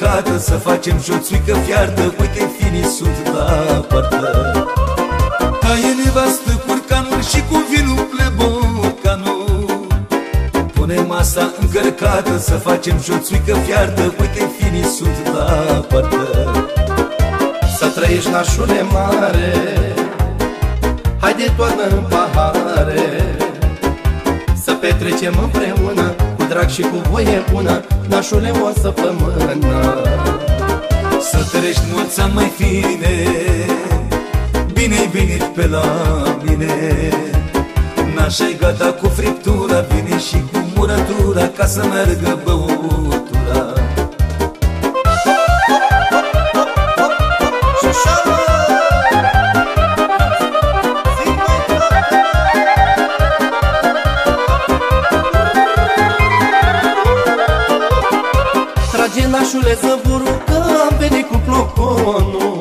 masa încărcată să facem și o țuică fiartă Uite finii sunt la partă Taie nevastă curcanul și cu vinul plebocanul Pune masa încărcată să facem și o țuică fiartă Uite finii sunt la partă Să trăiești nașule mare Haide toarnă în pahare. Să petrecem împreună Cu drag și cu voie bună Nașule o săptămână Să trăiești mulți ani mai fine Bine-ai venit pe la mine. Nașa-i gata cu friptura Vine și cu murătura Ca să meargă băutura nașule zăburul că am venit cu ploconul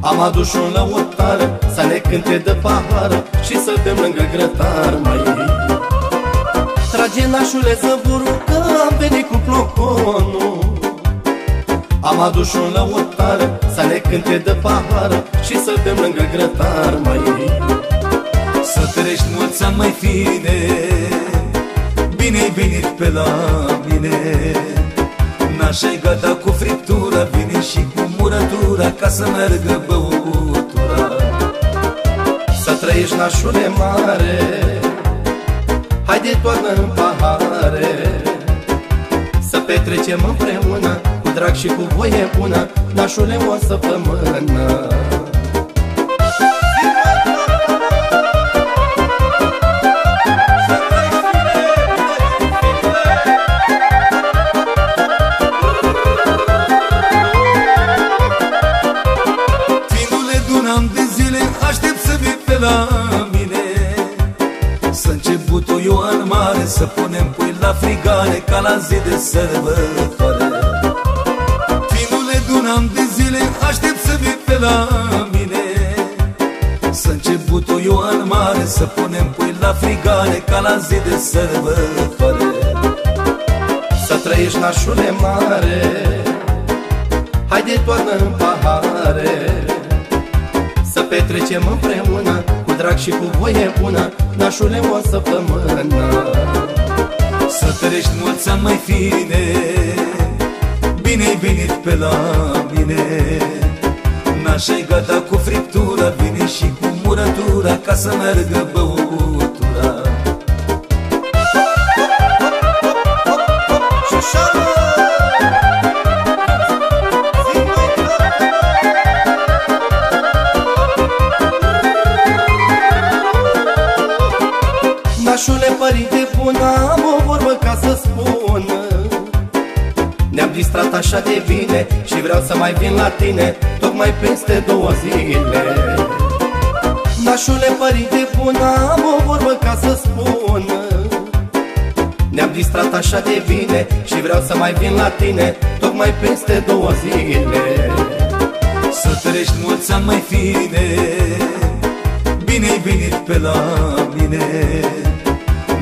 Am adus un lăutar să ne cânte de pahară Și să bem lângă grătar mai. Trage nașule zăburul că am venit cu ploconul Am adus un lăutar să ne cânte de pahară Și să bem lângă grătar mai. Să trăiești mulți ani mai fine Bine-ai venit pe la mine Nașa-i gata cu friptura Vine și cu murătura Ca să meargă băutura Să trăiești nașule mare Haide toarnă în pahare. Să petrecem împreună Cu drag și cu voie bună Nașule o săptămână Să început o Ioan mare Să punem pui la frigare Ca la zi de sărbătoare. Fiindu-le de un an de zile Aștept să vii pe la mine. Să început o Ioan mare Să punem pui la frigare Ca la zi de sărbătoare. Să trăiești nașule mare Haide toarnă în pahare. Să petrecem împreună Cu drag și cu voie bună Nașule o săptămână Să trăiești mulți ani mai fine Bine-ai venit pe la mine. Nașa-i gata cu friptura Vine și cu murătura Ca să meargă băutura bun, am o vorbă ca să spun. Ne-am distrat așa de bine și vreau să mai vin la tine Tocmai peste două zile. Nașule părinte bun, am o vorbă ca să spun. Ne-am distrat așa de bine și vreau să mai vin la tine Tocmai peste două zile. Să trăiești mulți ani mai fine Bine-ai venit pe la mine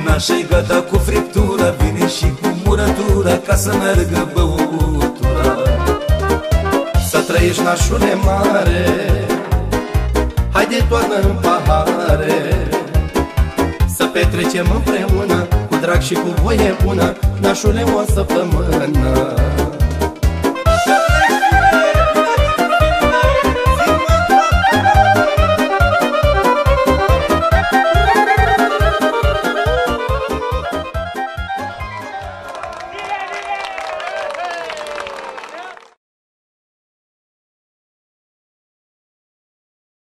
Nașa-i gata cu friptura Vine și cu murătura Ca să meargă băutura Să trăiești nașule mare Haide toarnă în pahare. Să petrecem împreună Cu drag și cu voie bună Nașule o săptămână